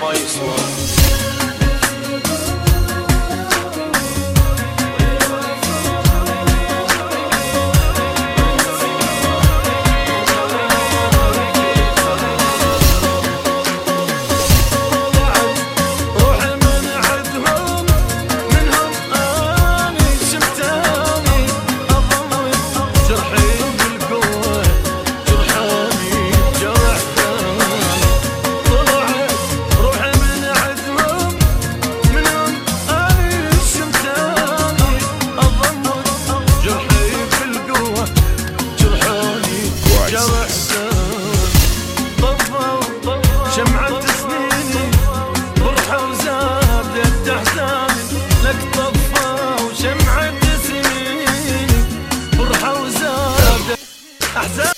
mais one. Gaza!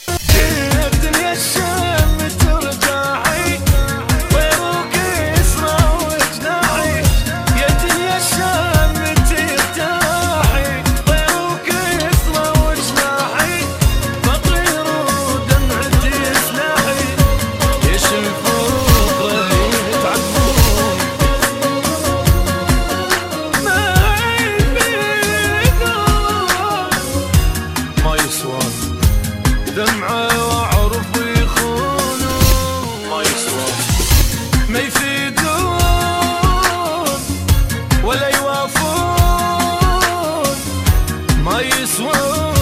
oh.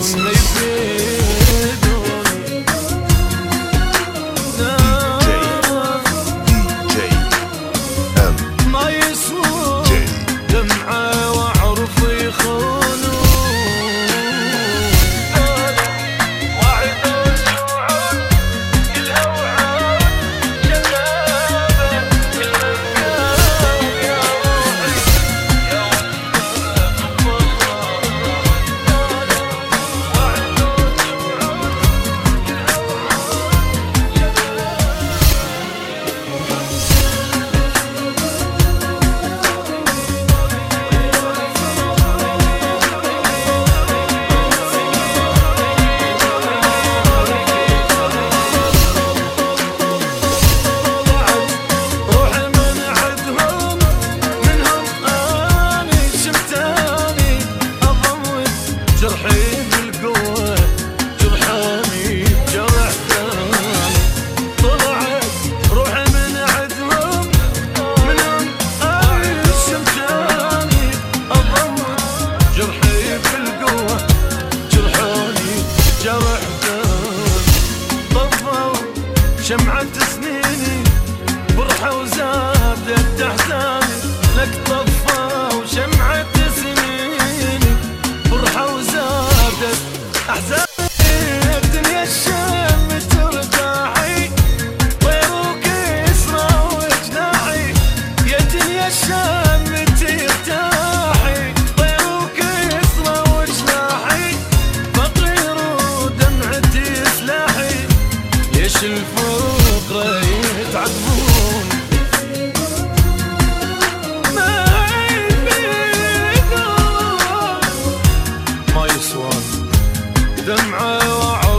ما ليش الفوق رايح تعذبون ما يسوى. دمعة وعود